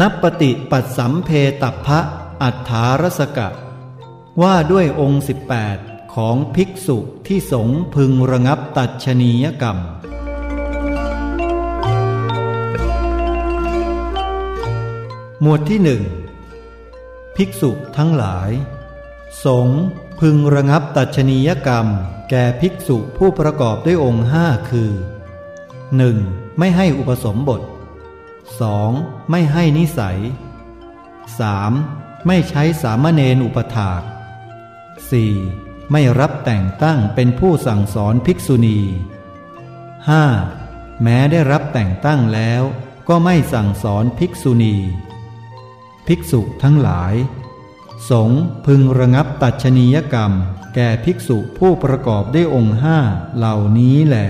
นับปฏิปัสสัมเพตัพะอัฏฐารสกะ ว่าด้วยองค์ 18 ของภิกษุที่สงพึงระงับตัดชนียกรรม หมวดที่หนึ่งภิกษุทั้งหลาย สงพึงระงับตัดชนียกรรม แก่ภิกษุผู้ประกอบด้วยองค์ห้าคือ 1. ไม่ให้อุปสมบท 2. ไม่ให้นิสัย 3. ไม่ใช้สามเณรอุปถาก 4. ไม่รับแต่งตั้งเป็นผู้สั่งสอนภิกษุณี 5. แม้ได้รับแต่งตั้งแล้วก็ไม่สั่งสอนภิกษุณี ภิกษุทั้งหลาย สงพึงระงับตัดชนียกรรม แก่ภิกษุผู้ประกอบด้วยองค์ห้าเหล่านี้แหละ